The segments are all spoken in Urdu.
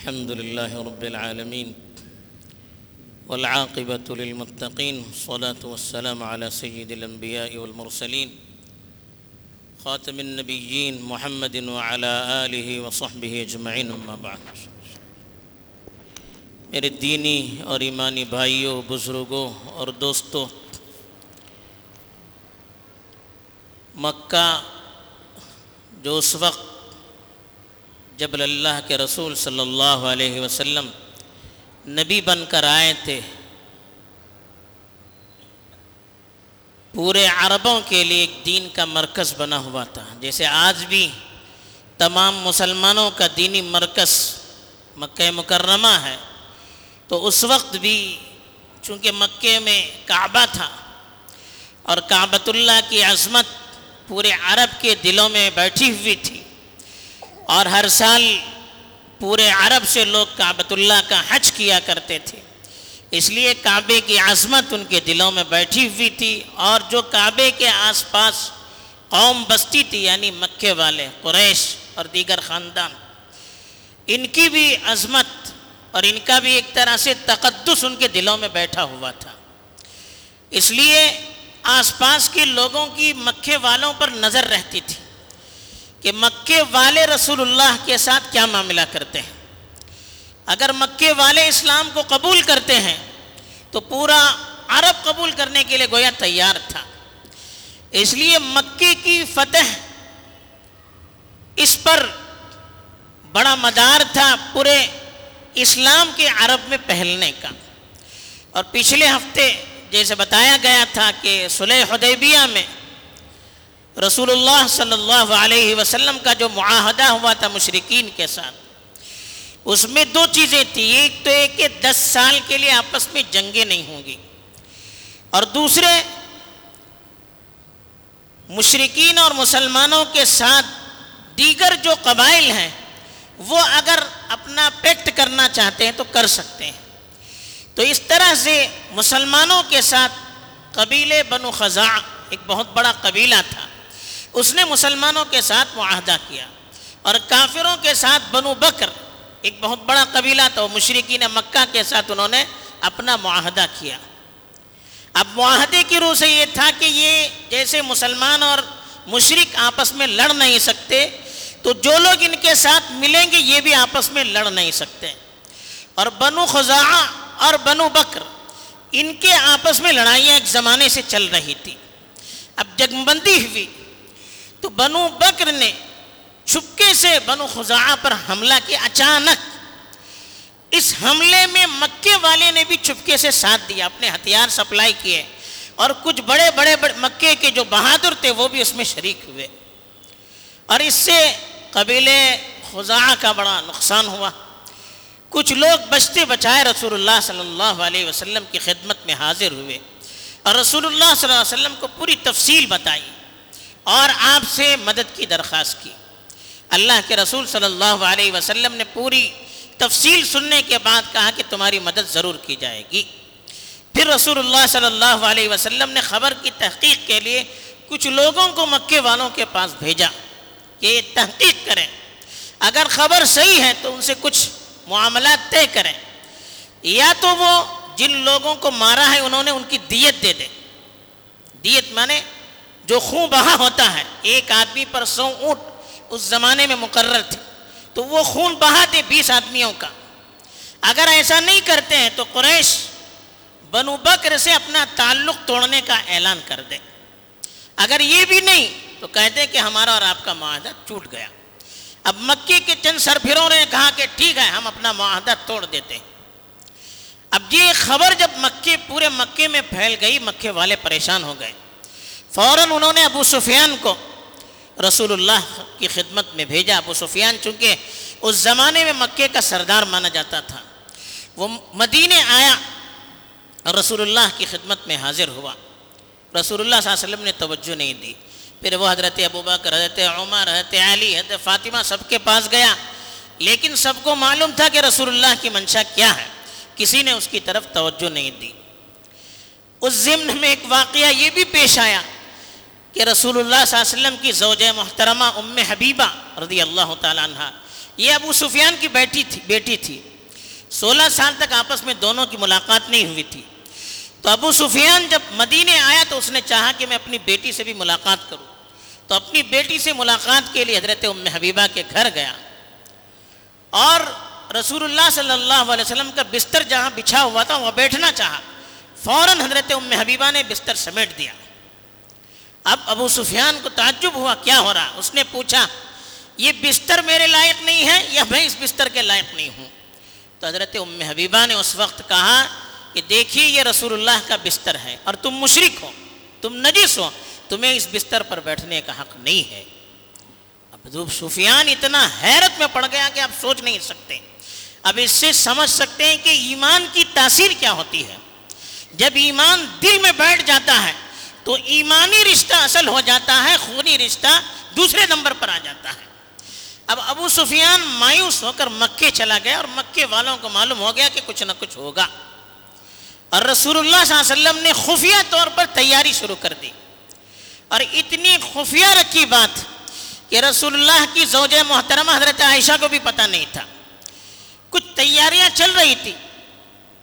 الحمد لله رب العالمين والعاقبة للمتقين الصلاة والسلام على سيد الأنبياء والمرسلين خاتم النبيين محمد وعلى آله وصحبه أجمعين أما بعد. میرے دینی اور ایمانی بھائیوں، بزرگوں اور دوستوں، مکہ جو اس وقت جب اللہ کے رسول صلی اللہ علیہ وسلم نبی بن کر آئے تھے، پورے عربوں کے لیے ایک دین کا مرکز بنا ہوا تھا۔ جیسے آج بھی تمام مسلمانوں کا دینی مرکز مکہ مکرمہ ہے، تو اس وقت بھی چونکہ مکے میں کعبہ تھا اور کعبۃ اللہ کی عظمت پورے عرب کے دلوں میں بیٹھی ہوئی تھی اور ہر سال پورے عرب سے لوگ کعبۃ اللہ کا حج کیا کرتے تھے۔ اس لیے کعبے کی عظمت ان کے دلوں میں بیٹھی ہوئی تھی اور جو کعبے کے آس پاس قوم بستی تھی یعنی مکے والے، قریش اور دیگر خاندان، ان کی بھی عظمت اور ان کا بھی ایک طرح سے تقدس ان کے دلوں میں بیٹھا ہوا تھا۔ اس لیے آس پاس کے لوگوں کی مکے والوں پر نظر رہتی تھی۔ کہ مکے والے رسول اللہ کے ساتھ کیا معاملہ کرتے ہیں؟ اگر مکے والے اسلام کو قبول کرتے ہیں، تو پورا عرب قبول کرنے کے لیے گویا تیار تھا۔ اس لیے مکے کی فتح اس پر بڑا مدار تھا پورے اسلام کے عرب میں پہلنے کا۔ اور پچھلے ہفتے جیسے بتایا گیا تھا کہ صلح حدیبیہ میں رسول اللہ صلی اللہ علیہ وسلم کا جو معاہدہ ہوا تھا مشرقین کے ساتھ، اس میں دو چیزیں تھیں، ایک تو ایک کہ دس سال کے لیے آپس میں جنگیں نہیں ہوں گی اور دوسرے مشرقین اور مسلمانوں کے ساتھ دیگر جو قبائل ہیں، وہ اگر اپنا پیکٹ کرنا چاہتے ہیں تو کر سکتے ہیں۔ تو اس طرح سے مسلمانوں کے ساتھ قبیلے بنو خزاں ایک بہت بڑا قبیلہ تھا۔ اس نے مسلمانوں کے ساتھ معاہدہ کیا اور کافروں کے ساتھ بنو بکر، ایک بہت بڑا قبیلہ تھا، وہ مشرقین مکہ کے ساتھ انہوں نے اپنا معاہدہ کیا۔ اب معاہدے کی روح سے یہ تھا کہ یہ جیسے مسلمان اور مشرق آپس میں لڑ نہیں سکتے، تو جو لوگ ان کے ساتھ ملیں گے یہ بھی آپس میں لڑ نہیں سکتے۔ اور بنو خزاں اور بنو بکر، ان کے آپس میں لڑائیاں ایک زمانے سے چل رہی تھی۔ اب جنگ بندی ہوئی۔ تو بنو بکر نے چھپکے سے بنو خزاں پر حملہ کیا اچانک۔ اس حملے میں مکے والے نے بھی چھپکے سے ساتھ دیا، اپنے ہتھیار سپلائی کیے۔ اور کچھ بڑے بڑے مکے کے جو بہادر تھے وہ بھی اس میں شریک ہوئے۔ اور اس سے قبیلے خزاں کا بڑا نقصان ہوا۔ کچھ لوگ بچتے بچائے رسول اللہ صلی اللہ علیہ وسلم کی خدمت میں حاضر ہوئے۔ اور رسول اللہ صلی اللہ علیہ وسلم کو پوری تفصیل بتائی۔ اور آپ سے مدد کی درخواست کی۔ اللہ کے رسول صلی اللہ علیہ وسلم نے پوری تفصیل سننے کے بعد کہا کہ تمہاری مدد ضرور کی جائے گی۔ پھر رسول اللہ صلی اللہ علیہ وسلم نے خبر کی تحقیق کے لیے کچھ لوگوں کو مکے والوں کے پاس بھیجا کہ یہ تحقیق کریں۔ اگر خبر صحیح ہے تو ان سے کچھ معاملات طے کریں۔ یا تو وہ جن لوگوں کو مارا ہے انہوں نے ان کی دیت دے دیں۔ دیت مانے جو خون بہا ہوتا ہے، ایک آدمی پر سو اونٹ اس زمانے میں مقرر تھے، تو وہ خون بہا دے بیس آدمیوں کا۔ اگر ایسا نہیں کرتے ہیں تو قریش بنو بکر سے اپنا تعلق توڑنے کا اعلان کر دے۔ اگر یہ بھی نہیں تو کہتے کہ ہمارا اور آپ کا معاہدہ ٹوٹ گیا۔ اب مکے کے چند سرفروں نے کہا کہ ٹھیک ہے، ہم اپنا معاہدہ توڑ دیتے ہیں۔ اب یہ خبر جب مکے، پورے مکے میں پھیل گئی، مکے والے پریشان ہو گئے۔ فوراً انہوں نے ابو سفیان کو رسول اللہ کی خدمت میں بھیجا۔ ابو سفیان چونکہ اس زمانے میں مکے کا سردار مانا جاتا تھا، وہ مدینے آیا اور رسول اللہ کی خدمت میں حاضر ہوا۔ رسول اللہ صلی اللہ علیہ وسلم نے توجہ نہیں دی۔ پھر وہ حضرت ابو بکر، حضرت عمر، حضرت علی، حضرت فاطمہ سب کے پاس گیا۔ لیکن سب کو معلوم تھا کہ رسول اللہ کی منشا کیا ہے۔ کسی نے اس کی طرف توجہ نہیں دی۔ اس ضمن میں ایک واقعہ یہ بھی پیش آیا کہ رسول اللہ صلی اللہ علیہ وسلم کی زوجہ محترمہ ام حبیبہ رضی اللہ تعالیٰ عنہ، یہ ابو سفیان کی بیٹی تھی بیٹی تھی۔ سولہ سال تک آپس میں دونوں کی ملاقات نہیں ہوئی تھی۔ تو ابو سفیان جب مدینے آیا تو اس نے چاہا کہ میں اپنی بیٹی سے بھی ملاقات کروں۔ تو اپنی بیٹی سے ملاقات کے لیے حضرت ام حبیبہ کے گھر گیا۔ اور رسول اللہ صلی اللہ علیہ وسلم کا بستر جہاں بچھا ہوا تھا وہ بیٹھنا چاہا۔ فوراً حضرت ام حبیبہ نے بستر سمیٹ دیا۔ اب ابو سفیان کو تعجب ہوا، کیا ہو رہا؟ اس نے پوچھا، یہ بستر میرے لائق نہیں ہے یا میں اس بستر کے لائق نہیں ہوں؟ تو حضرت ام حبیبہ نے اس وقت کہا کہ دیکھیے، یہ رسول اللہ کا بستر ہے اور تم مشرق ہو، تم نجس ہو، تمہیں اس بستر پر بیٹھنے کا حق نہیں ہے۔ اب سفیان اتنا حیرت میں پڑ گیا کہ آپ سوچ نہیں سکتے۔ اب اس سے سمجھ سکتے ہیں کہ ایمان کی تاثیر کیا ہوتی ہے۔ جب ایمان دل میں بیٹھ جاتا ہے تو ایمانی رشتہ اصل ہو جاتا ہے، خونی رشتہ دوسرے نمبر پر آ جاتا ہے۔ اب ابو سفیان مایوس ہو کر مکے چلا گیا اور مکے والوں کو معلوم ہو گیا کہ کچھ نہ کچھ ہوگا۔ اور رسول اللہ صلی اللہ علیہ وسلم نے خفیہ طور پر تیاری شروع کر دی۔ اور اتنی خفیہ رکھی بات کہ رسول اللہ کی زوج محترمہ حضرت عائشہ کو بھی پتہ نہیں تھا۔ کچھ تیاریاں چل رہی تھی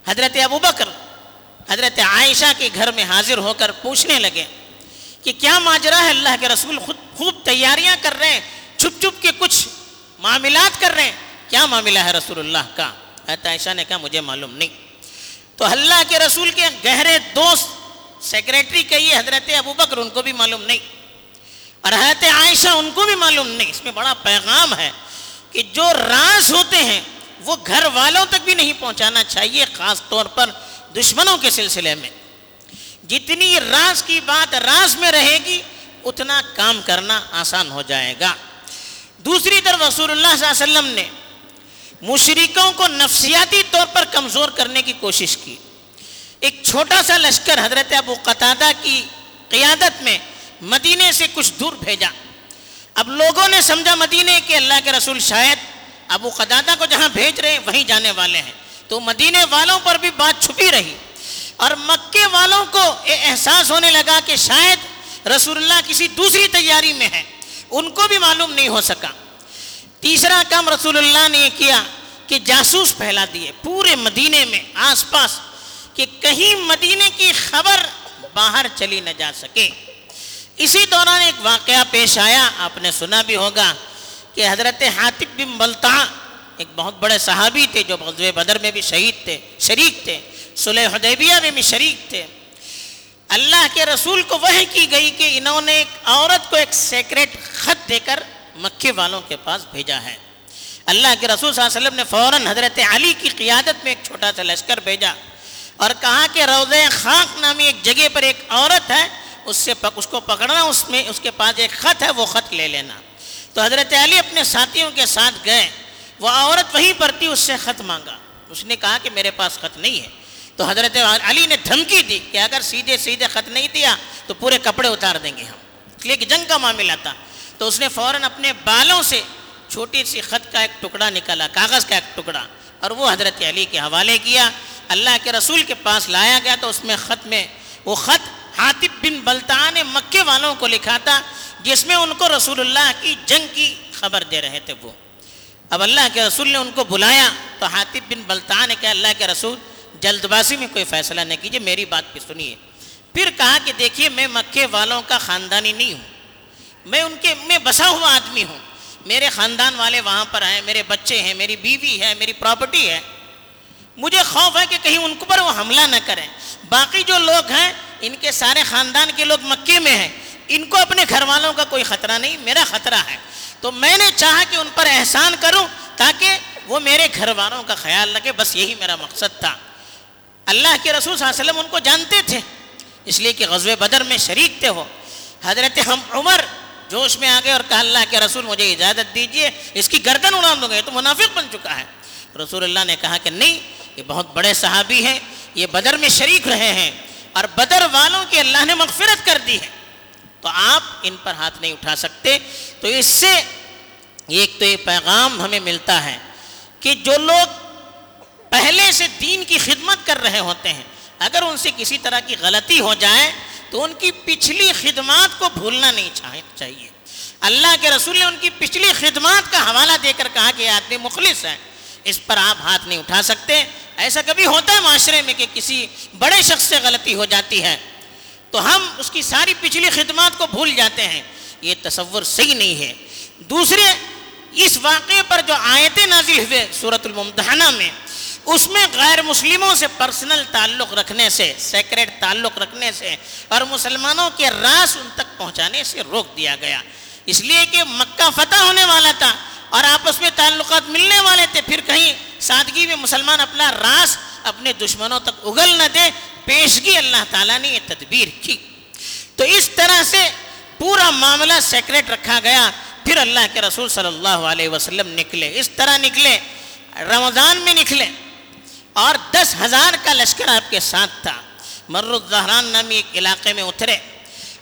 حضرت ابو بکر حضرت عائشہ کے گھر میں حاضر ہو کر پوچھنے لگے کہ کیا ماجرا ہے اللہ کے رسول خود خوب تیاریاں کر رہے ہیں، چھپ چھپ کے کچھ معاملات کر رہے ہیں؟ کیا معاملہ ہے رسول اللہ کا؟ حضرت عائشہ نے کہا، مجھے معلوم نہیں۔ تو اللہ کے رسول کے گہرے دوست سیکریٹری کہیے، حضرت ابو بکر، ان کو بھی معلوم نہیں۔ اور حضرت عائشہ، ان کو بھی معلوم نہیں۔ اس میں بڑا پیغام ہے کہ جو راز ہوتے ہیں، وہ گھر والوں تک بھی نہیں پہنچانا چاہیے، خاص طور پر دشمنوں کے سلسلے میں۔ جتنی راز کی بات راز میں رہے گی، اتنا کام کرنا آسان ہو جائے گا۔ دوسری طرف رسول اللہ صلی اللہ علیہ وسلم نے مشرکوں کو نفسیاتی طور پر کمزور کرنے کی کوشش کی۔ ایک چھوٹا سا لشکر حضرت ابو قطادہ کی قیادت میں مدینے سے کچھ دور بھیجا۔ اب لوگوں نے سمجھا مدینے کے اللہ کے رسول شاید ابو قطادہ کو جہاں بھیج رہے ہیں، وہیں جانے والے ہیں۔ تو مدینے والوں پر بھی بات چھپی رہی اور مکے والوں کو احساس ہونے لگا کہ شاید رسول اللہ کسی دوسری تیاری میں ہے ان کو بھی معلوم نہیں ہو سکا۔ تیسرا کام رسول اللہ نے یہ کیا کہ جاسوس پھیلا دیے پورے مدینے میں آس پاس کہ کہیں مدینے کی خبر باہر چلی نہ جا سکے۔ اسی دوران ایک واقعہ پیش آیا، آپ نے سنا بھی ہوگا کہ حضرت حاطب بن بلتا ایک بہت بڑے صحابی تھے جو غزوہ بدر میں بھی شہید تھے، شریک تھے، صلح حدیبیہ میں بھی شریک تھے۔ اللہ کے رسول کو وہ کی گئی کہ انہوں نے ایک عورت کو ایک سیکریٹ خط دے کر مکے والوں کے پاس بھیجا ہے۔ اللہ کے رسول صلی اللہ علیہ وسلم نے فوراً حضرت علی کی قیادت میں ایک چھوٹا سا لشکر بھیجا اور کہا کہ روض خاک نامی ایک جگہ پر ایک عورت ہے، اس سے اس کو پکڑنا، اس میں اس کے پاس ایک خط ہے، وہ خط لے لینا۔ تو حضرت علی اپنے ساتھیوں کے ساتھ گئے۔ وہ عورت وہیں پر تھی اس سے خط مانگا۔ اس نے کہا کہ میرے پاس خط نہیں ہے۔ تو حضرت علی نے دھمکی دی کہ اگر سیدھے سیدھے خط نہیں دیا تو پورے کپڑے اتار دیں گے ہم۔ اس لیے کہ جنگ کا معاملہ تھا۔ تو اس نے فوراً اپنے بالوں سے چھوٹی سی خط کا ایک ٹکڑا نکالا، کاغذ کا ایک ٹکڑا۔ اور وہ حضرت علی کے حوالے کیا۔ اللہ کے رسول کے پاس لایا گیا تو اس میں خط میں وہ خط حاطب بن بلتان نے مکے والوں کو لکھا تھا، جس میں ان کو رسول اللہ کی جنگ کی خبر دے رہے تھے وہ۔ اب اللہ کے رسول نے ان کو بلایا تو حاطب بن بلتان نے کہا، اللہ کے رسول، جلد بازی میں کوئی فیصلہ نہیں کیجیے میری بات پہ سنیے۔ پھر کہا کہ دیکھیے، میں مکے والوں کا خاندانی نہیں ہوں۔ میں ان کے، میں بسا ہوا آدمی ہوں۔ میرے خاندان والے وہاں پر ہیں، میرے بچے ہیں، میری بیوی ہے، میری پراپرٹی ہے۔ مجھے خوف ہے کہ کہیں ان کو پر وہ حملہ نہ کریں۔ باقی جو لوگ ہیں، ان کے سارے خاندان کے لوگ مکے میں ہیں۔ ان کو اپنے گھر والوں کا کوئی خطرہ نہیں، میرا خطرہ ہے۔ تو میں نے چاہا کہ ان پر احسان کروں تاکہ وہ میرے گھر والوں کا خیال رکھے، بس یہی میرا مقصد تھا۔ اللہ کے رسول صلی اللہ علیہ وسلم ان کو جانتے تھے، اس لیے کہ غزوہ بدر میں شریک تھے وہ۔ حضرت ہم عمر جوش میں آ گئے اور کہا، اللہ کے رسول مجھے اجازت دیجیے، اس کی گردن اڑا دوں گے تو منافق بن چکا ہے۔ رسول اللہ نے کہا کہ نہیں، یہ بہت بڑے صحابی ہیں، یہ بدر میں شریک رہے ہیں اور بدر والوں کی اللہ نے مغفرت کر دی ہے۔ تو آپ ان پر ہاتھ نہیں اٹھا سکتے۔ تو اس سے ایک تو یہ پیغام ہمیں ملتا ہے کہ جو لوگ پہلے سے دین کی خدمت کر رہے ہوتے ہیں، اگر ان سے کسی طرح کی غلطی ہو جائے تو ان کی پچھلی خدمات کو بھولنا نہیں چاہیے۔ اللہ کے رسول نے ان کی پچھلی خدمات کا حوالہ دے کر کہا کہ یہ آدمی مخلص ہے، اس پر آپ ہاتھ نہیں اٹھا سکتے۔ ایسا کبھی ہوتا ہے معاشرے میں کہ کسی بڑے شخص سے غلطی ہو جاتی ہے تو ہم اس کی ساری پچھلی خدمات کو بھول جاتے ہیں۔ یہ تصور صحیح نہیں ہے۔ دوسرے، اس واقعے پر جو آیتیں نازل ہوئے صورت الممتحنہ میں، اس میں غیر مسلموں سے پرسنل تعلق رکھنے سے سیکریٹ تعلق رکھنے سے اور مسلمانوں کے راس ان تک پہنچانے سے روک دیا گیا۔ اس لیے کہ مکہ فتح ہونے والا تھا۔ اور آپس میں تعلقات ملنے والے تھے، پھر کہیں سادگی میں مسلمان اپنا راس اپنے دشمنوں تک اگل نہ دے، پیشگی اللہ تعالیٰ نے یہ تدبیر کی۔ تو اس طرح سے پورا معاملہ سیکریٹ رکھا گیا۔ پھر اللہ کے رسول صلی اللہ علیہ وسلم نکلے۔ اس طرح نکلے، رمضان میں نکلے۔ اور دس ہزار کا لشکر آپ کے ساتھ تھا۔ مر الزہران نامی ایک علاقے میں اترے۔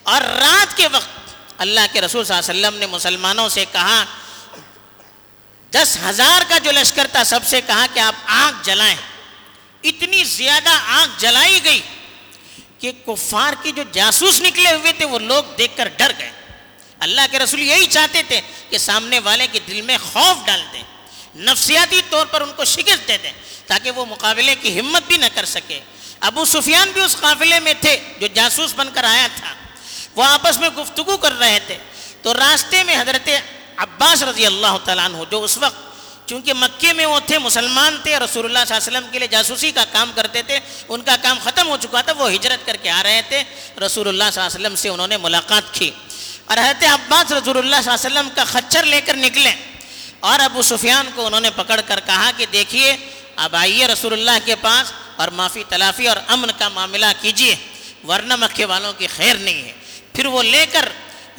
اور رات کے وقت اللہ کے رسول صلی اللہ علیہ وسلم نے مسلمانوں سے کہا دس ہزار کا جو لشکر تھا، سب سے کہا کہ آپ آنکھ جلائیں۔ اتنی زیادہ آنکھ جلائی گئی کہ کفار کی جو جاسوس نکلے ہوئے تھے، وہ لوگ دیکھ کر ڈر گئے۔ اللہ کے رسول یہی چاہتے تھے کہ سامنے والے کے دل میں خوف ڈال دیں، نفسیاتی طور پر ان کو شکست دے دیں تاکہ وہ مقابلے کی ہمت بھی نہ کر سکے۔ ابو سفیان بھی اس قافلے میں تھے جو جاسوس بن کر آیا تھا۔ وہ آپس میں گفتگو کر رہے تھے۔ تو راستے میں حضرت عباس رضی اللہ تعالیٰ عنہ، جو اس وقت چونکہ مکے میں وہ تھے، مسلمان تھے، رسول اللہ صلی اللہ علیہ وسلم کے لیے جاسوسی کا کام کرتے تھے، ان کا کام ختم ہو چکا تھا، وہ ہجرت کر کے آ رہے تھے، رسول اللہ صلی اللہ علیہ وسلم سے انہوں نے ملاقات کی۔ اور حضرت عباس رسول اللہ صلی اللہ علیہ وسلم کا خچر لے کر نکلے۔ اور ابو سفیان کو انہوں نے پکڑ کر کہا کہ دیکھیے، اب آئیے رسول اللہ کے پاس اور معافی، تلافی اور امن کا معاملہ کیجیے، ورنہ مکے والوں کی خیر نہیں ہے۔ پھر وہ لے کر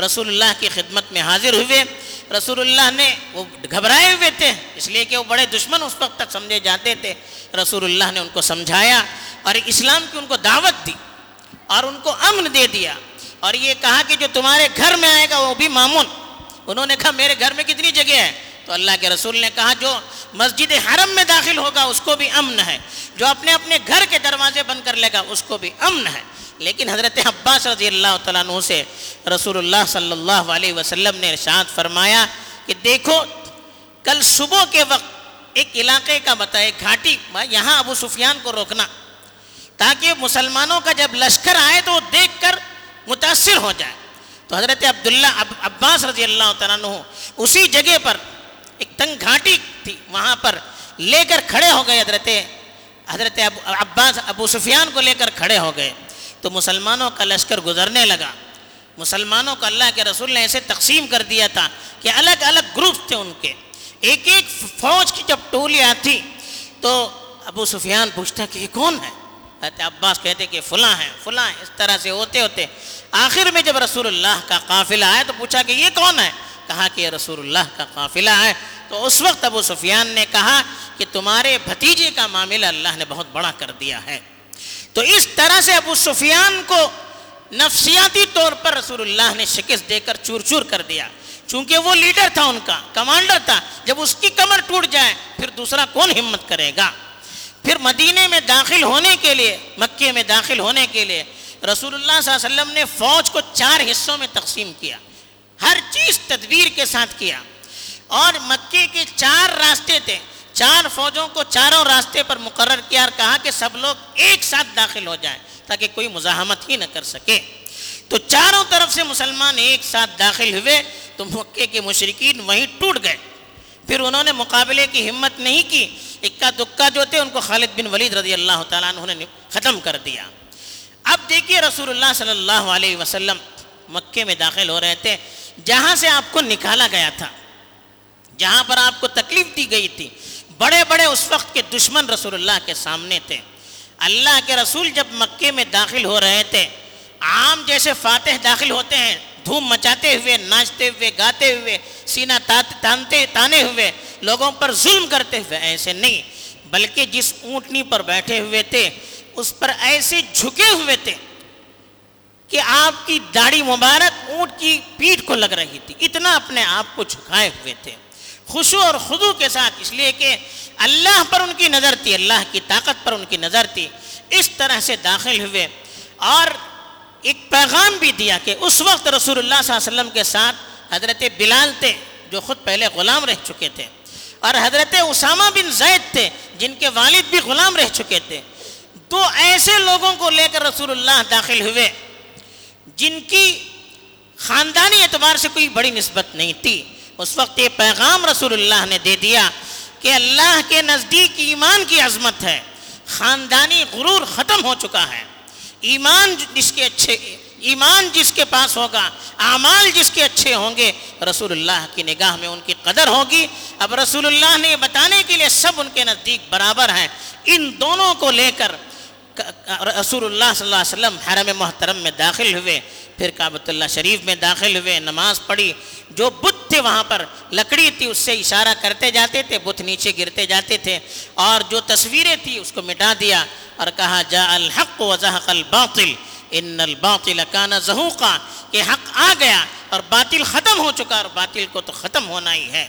رسول اللہ کی خدمت میں حاضر ہوئے۔ رسول اللہ نے وہ گھبرائے ہوئے تھے، اس لیے کہ وہ بڑے دشمن اس وقت تک سمجھے جاتے تھے۔ رسول اللہ نے ان کو سمجھایا اور اسلام کی ان کو دعوت دی اور ان کو امن دے دیا۔ اور یہ کہا کہ جو تمہارے گھر میں آئے گا وہ بھی معمون انہوں نے کہا، میرے گھر میں کتنی جگہ ہے تو اللہ کے رسول نے کہا، جو مسجد حرم میں داخل ہوگا اس کو بھی امن ہے، جو اپنے اپنے گھر کے دروازے بند کر لے گا اس کو بھی امن ہے۔ لیکن حضرت عباس رضی اللہ تعالیٰ عنہ سے رسول اللہ صلی اللہ علیہ وسلم نے ارشاد فرمایا کہ دیکھو، کل صبح کے وقت ایک علاقے کا بتائے گھاٹی یہاں ابو سفیان کو روکنا، تاکہ مسلمانوں کا جب لشکر آئے تو وہ دیکھ کر متاثر ہو جائے۔ تو حضرت عبداللہ عباس رضی اللہ تعالیٰ عنہ اسی جگہ پر ایک تنگ گھاٹی تھی، وہاں پر لے کر کھڑے ہو گئے حضرت حضرت عباس، ابو سفیان کو لے کر کھڑے ہو گئے۔ تو مسلمانوں کا لشکر گزرنے لگا۔ مسلمانوں کو اللہ کے رسول نے ایسے تقسیم کر دیا تھا کہ الگ الگ گروپ تھے ان کے۔ ایک ایک فوج کی جب ٹولی آتی تو ابو سفیان پوچھتا کہ یہ کون ہے؟ حضرت عباس کہتے کہ فلاں ہیں، فلاں اس طرح سے ہوتے ہوتے۔ آخر میں جب رسول اللہ کا قافلہ آیا تو پوچھا کہ یہ کون ہے؟ کہا کہ یہ رسول اللہ کا قافلہ ہے۔ تو اس وقت ابو سفیان نے کہا کہ تمہارے بھتیجے کا معاملہ اللہ نے بہت بڑا کر دیا ہے۔ تو اس طرح سے ابو سفیان کو نفسیاتی طور پر رسول اللہ نے شکست دے کر چور چور کر دیا۔ چونکہ وہ لیڈر تھا ان کا، کمانڈر تھا۔ جب اس کی کمر ٹوٹ جائے، پھر دوسرا کون ہمت کرے گا؟ پھر مدینے میں داخل ہونے کے لیے، مکے میں داخل ہونے کے لیے رسول اللہ صلی اللہ علیہ وسلم نے فوج کو چار حصوں میں تقسیم کیا۔ ہر چیز تدبیر کے ساتھ کیا۔ اور مکے کے چار راستے تھے۔ چار فوجوں کو چاروں راستے پر مقرر کیا اور کہا کہ سب لوگ ایک ساتھ داخل ہو جائیں تاکہ کوئی مزاحمت ہی نہ کر سکے۔ تو چاروں طرف سے مسلمان ایک ساتھ داخل ہوئے تو مکے کے مشرقین وہیں ٹوٹ گئے۔ پھر انہوں نے مقابلے کی ہمت نہیں کی، اکا دکا جو تھے ان کو خالد بن ولید رضی اللہ تعالیٰ عنہ نے ختم کر دیا۔ اب دیکھیے رسول اللہ صلی اللہ علیہ وسلم مکے میں داخل ہو رہے تھے، جہاں سے آپ کو نکالا گیا تھا، جہاں پر آپ کو تکلیف دی گئی تھی۔ بڑے بڑے اس وقت کے دشمن رسول اللہ کے سامنے تھے۔ اللہ کے رسول جب مکے میں داخل ہو رہے تھے، عام جیسے فاتح داخل ہوتے ہیں، دھوم مچاتے ہوئے، ناچتے ہوئے، گاتے ہوئے، سینہ تانتے، تانے ہوئے، لوگوں پر ظلم کرتے ہوئے، ایسے نہیں۔ بلکہ جس اونٹنی پر بیٹھے ہوئے تھے، اس پر ایسے جھکے ہوئے تھے کہ آپ کی داڑھی مبارک اونٹ کی پیٹھ کو لگ رہی تھی۔ اتنا اپنے آپ کو جھکائے ہوئے تھے۔ خوشو اور خدو کے ساتھ، اس لیے کہ اللہ پر ان کی نظر تھی، اللہ کی طاقت پر ان کی نظر تھی، اس طرح سے داخل ہوئے۔ اور ایک پیغام بھی دیا کہ اس وقت رسول اللہ صلی اللہ علیہ وسلم کے ساتھ حضرت بلال تھے، جو خود پہلے غلام رہ چکے تھے۔ اور حضرت اسامہ بن زید تھے، جن کے والد بھی غلام رہ چکے تھے۔ تو ایسے لوگوں کو لے کر رسول اللہ داخل ہوئے، جن کی خاندانی اعتبار سے کوئی بڑی نسبت نہیں تھی۔ اس وقت یہ پیغام رسول اللہ نے دے دیا کہ اللہ کے نزدیک ایمان کی عظمت ہے، خاندانی غرور ختم ہو چکا ہے۔ ایمان جس کے اچھے، ایمان جس کے پاس ہوگا، اعمال جس کے اچھے ہوں گے، رسول اللہ کی نگاہ میں ان کی قدر ہوگی۔ اب رسول اللہ نے یہ بتانے کے لیے سب ان کے نزدیک برابر ہیں۔ ان دونوں کو لے کر رسول اللہ صلی اللہ علیہ وسلم حرم محترم میں داخل ہوئے۔ پھر کعبۃ اللہ شریف میں داخل ہوئے، نماز پڑھی۔ جو بت تھے وہاں پر، لکڑی تھی، اس سے اشارہ کرتے جاتے تھے، بت نیچے گرتے جاتے تھے۔ اور جو تصویریں تھی اس کو مٹا دیا اور کہا جا الحق و زحق الباطل۔ ان الباطل کان زہوقا۔ کہ حق آ گیا اور باطل ختم ہو چکا اور باطل کو تو ختم ہونا ہی ہے۔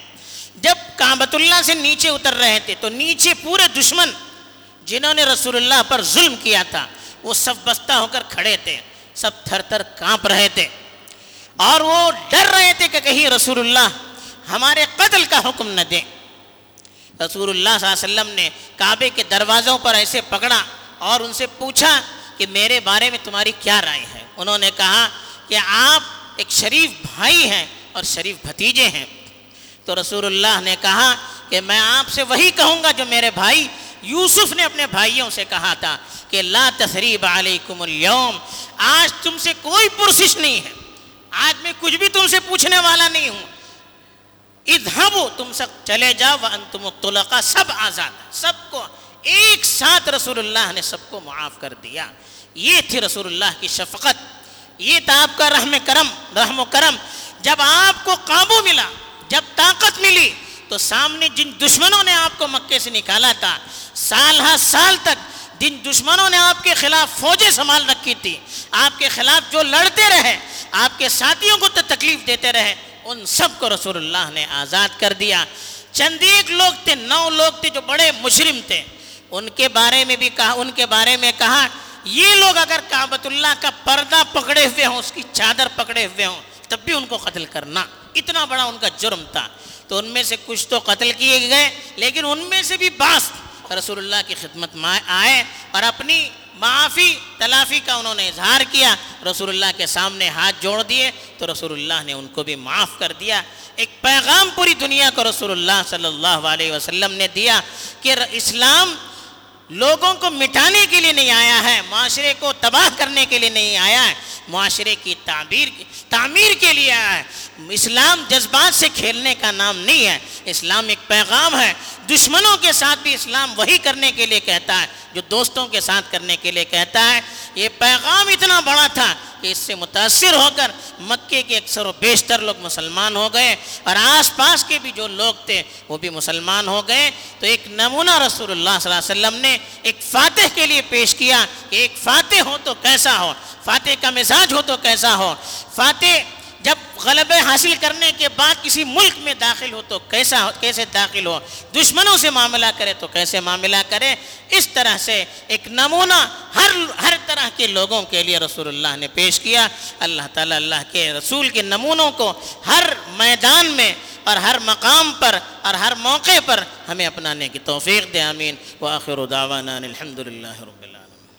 جب کعبۃ اللہ سے نیچے اتر رہے تھے، تو نیچے پورے دشمن جنہوں نے رسول اللہ پر ظلم کیا تھا، وہ سب بستہ ہو کر کھڑے تھے۔ سب تھر تھر کانپ رہے تھے اور وہ ڈر رہے تھے کہ کہیں رسول اللہ ہمارے قتل کا حکم نہ دیں۔ رسول اللہ صلی اللہ علیہ وسلم نے کعبے کے دروازوں پر ایسے پکڑا اور ان سے پوچھا کہ میرے بارے میں تمہاری کیا رائے ہے؟ انہوں نے کہا کہ آپ ایک شریف بھائی ہیں اور شریف بھتیجے ہیں۔ تو رسول اللہ نے کہا کہ میں آپ سے وہی کہوں گا جو میرے بھائی یوسف نے اپنے بھائیوں سے کہا تھا کہ لا تثریب علیکم اليوم، آج تم سے کوئی پرسش نہیں ہے۔ آج میں کچھ بھی تم سے پوچھنے والا نہیں ہوں۔ اذهبوا، تم سب چلے جاؤ، وانتم الطلقاء، سب آزاد سب کو ایک ساتھ رسول اللہ نے سب کو معاف کر دیا۔ یہ تھی رسول اللہ کی شفقت۔ یہ تھا آپ کا رحم کرم، رحم و کرم۔ جب آپ کو قابو ملا، جب طاقت ملی تو سامنے جن دشمنوں نے آپ کو مکے سے نکالا تھا، سال ہر سال تک جن دشمنوں نے آپ کے خلاف فوجیں سنبھال رکھی تھی، آپ کے خلاف جو لڑتے رہے، آپ کے ساتھیوں کو تو تکلیف دیتے رہے، ان سب کو رسول اللہ نے آزاد کر دیا۔ چند ایک لوگ تھے، نو لوگ تھے جو بڑے مشرم تھے۔ ان کے بارے میں بھی کہا، ان کے بارے میں کہا، یہ لوگ اگر کعبۃ اللہ کا پردہ پکڑے ہوئے ہوں، اس کی چادر پکڑے ہوئے ہوں، تب بھی ان کو قتل کرنا۔ اتنا بڑا ان کا جرم تھا۔ تو ان میں سے کچھ تو قتل کیے گئے، لیکن ان میں سے بھی بعض۔ رسول اللہ کی خدمت میں آئے اور اپنی معافی، تلافی کا انہوں نے اظہار کیا۔ رسول اللہ کے سامنے ہاتھ جوڑ دیے تو رسول اللہ نے ان کو بھی معاف کر دیا۔ ایک پیغام پوری دنیا کو رسول اللہ صلی اللہ علیہ وسلم نے دیا کہ اسلام لوگوں کو مٹانے کے لیے نہیں آیا ہے، معاشرے کو تباہ کرنے کے لیے نہیں آیا ہے۔ معاشرے کی تعبیر تعمیر کے لیے آیا ہے۔ اسلام جذبات سے کھیلنے کا نام نہیں ہے۔ اسلام ایک پیغام ہے۔ دشمنوں کے ساتھ بھی اسلام وہی کرنے کے لیے کہتا ہے، جو دوستوں کے ساتھ کرنے کے لیے کہتا ہے۔ یہ پیغام اتنا بڑا تھا کہ اس سے متاثر ہو کر مکے کے اکثر و بیشتر لوگ مسلمان ہو گئے۔ اور آس پاس کے بھی جو لوگ تھے، وہ بھی مسلمان ہو گئے۔ تو ایک نمونہ رسول اللہ صلی اللہ علیہ وسلم نے ایک فاتح کے لیے پیش کیا کہ ایک فاتح ہو تو کیسا ہو؟ فاتح کا مزاج ہو تو کیسا ہو؟ فاتح جب غلبے حاصل کرنے کے بعد کسی ملک میں داخل ہو تو کیسا ہو کیسے داخل ہو؟ دشمنوں سے معاملہ کرے تو کیسے معاملہ کرے؟ اس طرح سے ایک نمونہ ہر ہر طرح کے لوگوں کے لیے رسول اللہ نے پیش کیا۔ اللہ تعالیٰ اللہ کے رسول کے نمونوں کو ہر میدان میں اور ہر مقام پر اور ہر موقع پر ہمیں اپنانے کی توفیق دے، آمین۔ وآخر دعوانا الحمدللہ رب اللہ